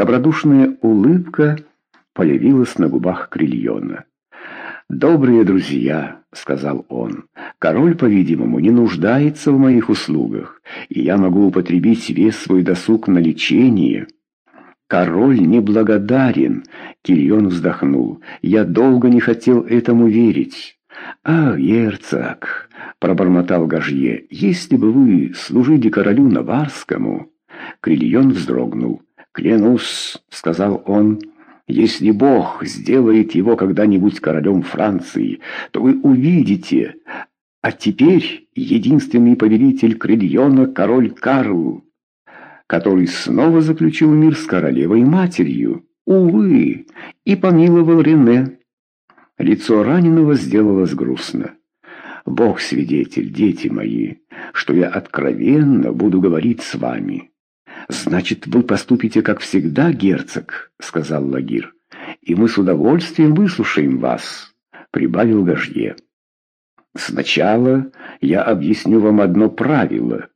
Добродушная улыбка появилась на губах Крильона. «Добрые друзья», — сказал он, — «король, по-видимому, не нуждается в моих услугах, и я могу употребить весь свой досуг на лечение». «Король неблагодарен», — Кильон вздохнул, — «я долго не хотел этому верить». «Ах, герцог!» — пробормотал Гажье. «Если бы вы служили королю Наварскому...» Крильон вздрогнул. «Клянусь», — сказал он, — «если Бог сделает его когда-нибудь королем Франции, то вы увидите. А теперь единственный повелитель Крильона — король Карл» который снова заключил мир с королевой-матерью, увы, и помиловал Рене. Лицо раненого сделалось грустно. «Бог свидетель, дети мои, что я откровенно буду говорить с вами». «Значит, вы поступите, как всегда, герцог», — сказал Лагир, «и мы с удовольствием выслушаем вас», — прибавил Гажье. «Сначала я объясню вам одно правило»,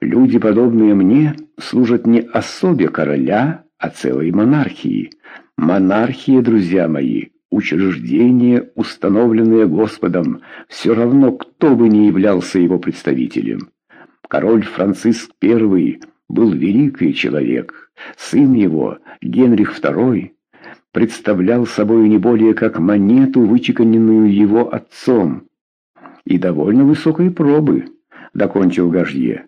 Люди, подобные мне, служат не особе короля, а целой монархии. Монархия, друзья мои, учреждение, установленное Господом, все равно, кто бы ни являлся его представителем. Король Франциск I был великий человек. Сын его, Генрих II, представлял собой не более как монету, вычеканенную его отцом. И довольно высокой пробы, докончил Гажье.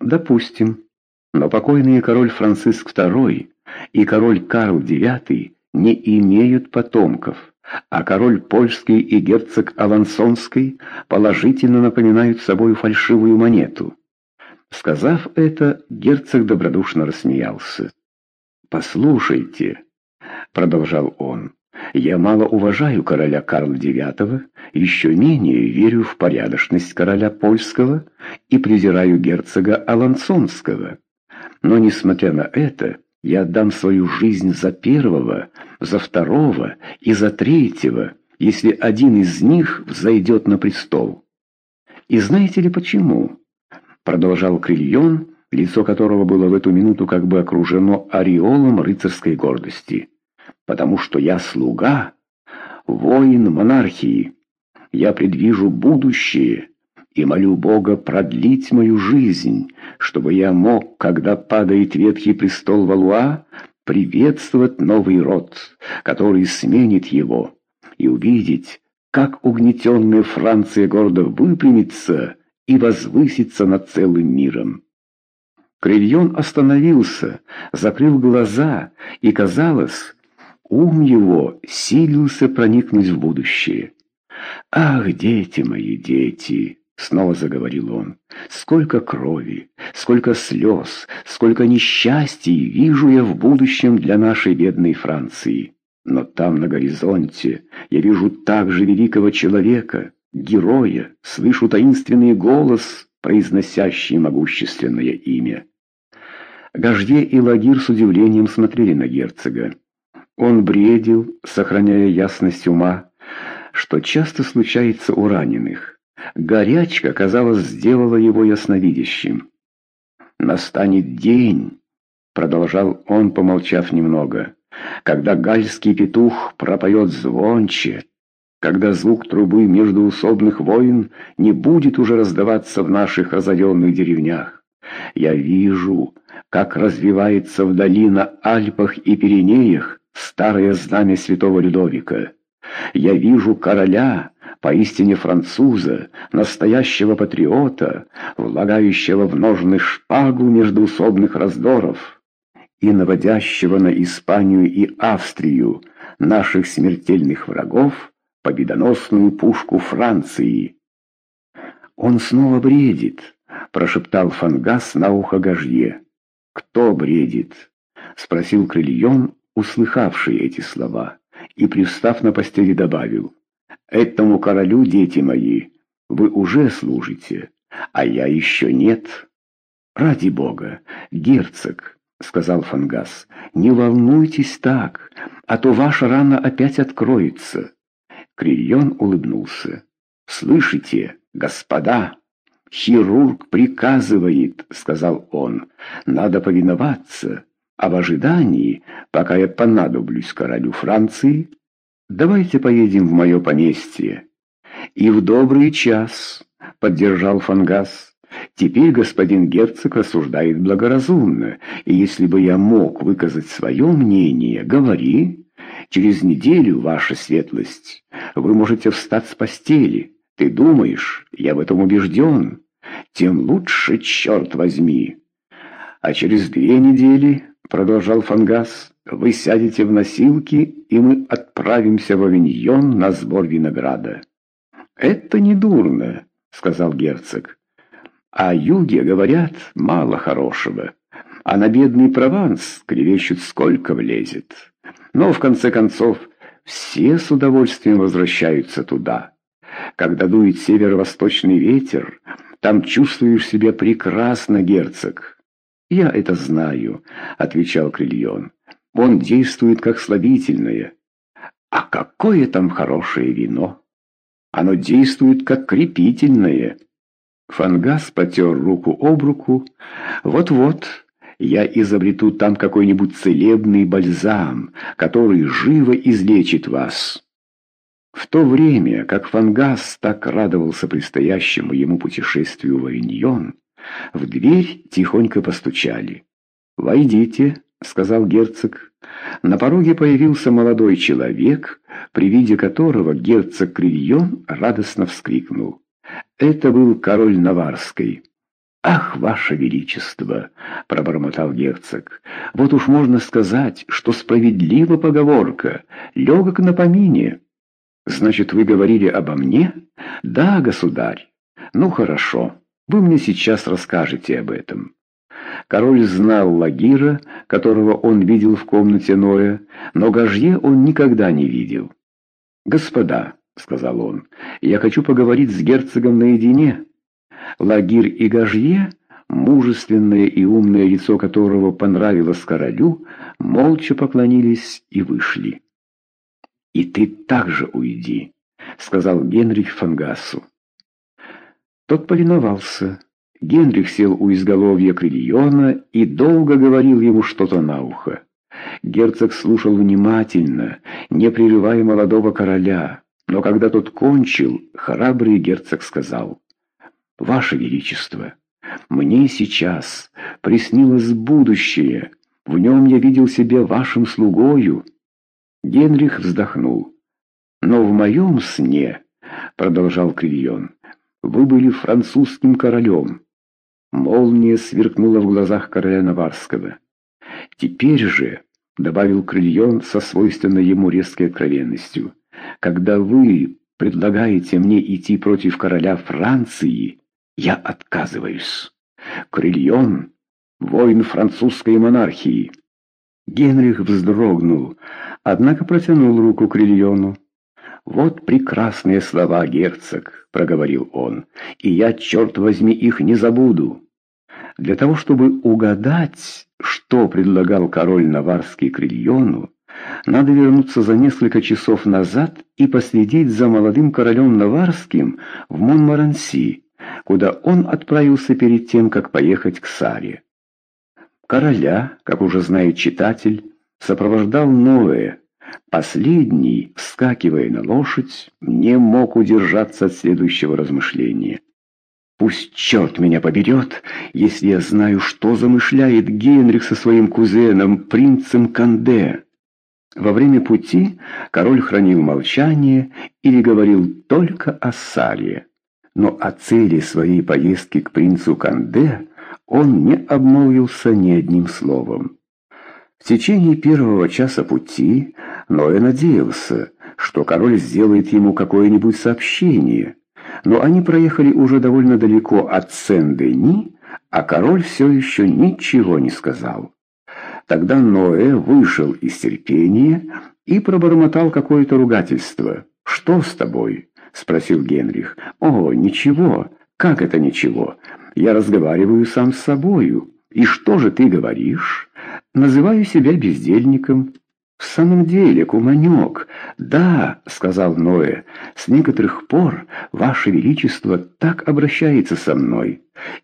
Допустим. Но покойные король Франциск II и король Карл IX не имеют потомков, а король польский и герцог Алансонский положительно напоминают собой фальшивую монету. Сказав это, герцог добродушно рассмеялся. «Послушайте», — продолжал он, — «я мало уважаю короля Карла IX, еще менее верю в порядочность короля польского и презираю герцога Алансонского. Но, несмотря на это, я отдам свою жизнь за первого, за второго и за третьего, если один из них взойдет на престол. И знаете ли почему? Продолжал Крильон, лицо которого было в эту минуту как бы окружено ореолом рыцарской гордости. Потому что я слуга, воин монархии. Я предвижу будущее и молю Бога продлить мою жизнь, чтобы я мог, когда падает ветхий престол Валуа, приветствовать новый род, который сменит его, и увидеть, как угнетенная Франция гордо выпрямится и возвысится над целым миром. Крильон остановился, закрыл глаза, и, казалось, ум его силился проникнуть в будущее. «Ах, дети мои, дети!» — снова заговорил он. «Сколько крови, сколько слез, сколько несчастий вижу я в будущем для нашей бедной Франции. Но там, на горизонте, я вижу также великого человека, героя, слышу таинственный голос, произносящий могущественное имя». Гажье и Лагир с удивлением смотрели на герцога. Он бредил, сохраняя ясность ума, что часто случается у раненых. Горячка, казалось, сделала его ясновидящим. «Настанет день», — продолжал он, помолчав немного, «когда гальский петух пропоет звонче, когда звук трубы междуусобных войн не будет уже раздаваться в наших озаренных деревнях. Я вижу, как развивается вдали на Альпах и Пиренеях старое знамя святого Людовика». Я вижу короля, поистине француза, настоящего патриота, влагающего в ножны шпагу междуусобных раздоров и наводящего на Испанию и Австрию, наших смертельных врагов, победоносную пушку Франции. «Он снова бредит», — прошептал Фангас на ухо Гажье. «Кто бредит?» — спросил Крильон, услыхавший эти слова и, пристав на постели, добавил, «Этому королю, дети мои, вы уже служите, а я еще нет». «Ради бога, герцог», — сказал Фангас, — «не волнуйтесь так, а то ваша рана опять откроется». Крильон улыбнулся. «Слышите, господа?» «Хирург приказывает», — сказал он, — «надо повиноваться, А в ожидании, пока я понадоблюсь королю Франции, давайте поедем в мое поместье. И в добрый час, — поддержал Фангас, — теперь господин герцог рассуждает благоразумно, и если бы я мог выказать свое мнение, говори. Через неделю, ваша светлость, вы можете встать с постели. Ты думаешь, я в этом убежден? Тем лучше, черт возьми. А через две недели продолжал Фангас, вы сядете в носилки, и мы отправимся в Авиньон на сбор винограда. Это не дурно, сказал герцог. О юге, говорят, мало хорошего, а на бедный Прованс клевещут сколько влезет. Но, в конце концов, все с удовольствием возвращаются туда. Когда дует северо-восточный ветер, там чувствуешь себя прекрасно, герцог. «Я это знаю», — отвечал Крильон. «Он действует как слабительное. А какое там хорошее вино? Оно действует как крепительное». Фангас потер руку об руку. «Вот-вот, я изобрету там какой-нибудь целебный бальзам, который живо излечит вас». В то время, как Фангас так радовался предстоящему ему путешествию в Авиньон, в дверь тихонько постучали. «Войдите», — сказал герцог. На пороге появился молодой человек, при виде которого герцог Крильон радостно вскрикнул. Это был король Наварской. «Ах, ваше величество!» — пробормотал герцог. «Вот уж можно сказать, что справедлива поговорка, легок на помине». «Значит, вы говорили обо мне?» «Да, государь». «Ну, хорошо». Вы мне сейчас расскажете об этом». Король знал Лагира, которого он видел в комнате Ноя, но Гажье он никогда не видел. «Господа», — сказал он, — «я хочу поговорить с герцогом наедине». Лагир и Гажье, мужественное и умное лицо которого понравилось королю, молча поклонились и вышли. «И ты также уйди», — сказал Генрих Фангасу. Тот повиновался. Генрих сел у изголовья Крильона и долго говорил ему что-то на ухо. Герцог слушал внимательно, не прерывая молодого короля, но когда тот кончил, храбрый герцог сказал, «Ваше Величество, мне сейчас приснилось будущее, в нем я видел себя вашим слугою». Генрих вздохнул. «Но в моем сне», — продолжал Крильон, — вы были французским королем. Молния сверкнула в глазах короля Наварского. Теперь же, — добавил Крильон со свойственной ему резкой откровенностью, — когда вы предлагаете мне идти против короля Франции, я отказываюсь. Крильон — воин французской монархии. Генрих вздрогнул, однако протянул руку Крильону. «Вот прекрасные слова, герцог», — проговорил он, — «и я, черт возьми, их не забуду». Для того, чтобы угадать, что предлагал король Наварский Крильону, надо вернуться за несколько часов назад и последить за молодым королем Наварским в Монмаранси, куда он отправился перед тем, как поехать к Саре. Короля, как уже знает читатель, сопровождал Ноэ, Последний, вскакивая на лошадь, не мог удержаться от следующего размышления. «Пусть черт меня поберет, если я знаю, что замышляет Генрих со своим кузеном, принцем Канде». Во время пути король хранил молчание или говорил только о Саре. Но о цели своей поездки к принцу Канде он не обмолвился ни одним словом. В течение первого часа пути Ноэ надеялся, что король сделает ему какое-нибудь сообщение. Но они проехали уже довольно далеко от Сен-Дени, а король все еще ничего не сказал. Тогда Ноэ вышел из терпения и пробормотал какое-то ругательство. «Что с тобой?» — спросил Генрих. «О, ничего. Как это ничего? Я разговариваю сам с собою. И что же ты говоришь?» Называю себя бездельником. В самом деле, куманек, да, сказал Ноэ, с некоторых пор Ваше Величество так обращается со мной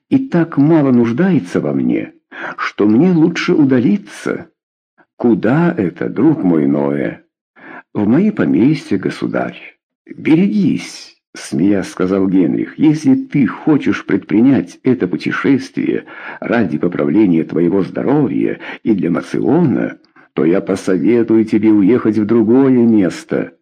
и так мало нуждается во мне, что мне лучше удалиться. Куда это, друг мой Ноэ? В мои поместья, государь. Берегись, смеясь сказал Генрих, если ты хочешь предпринять это путешествие ради поправления твоего здоровья и для Мациона, то я посоветую тебе уехать в другое место.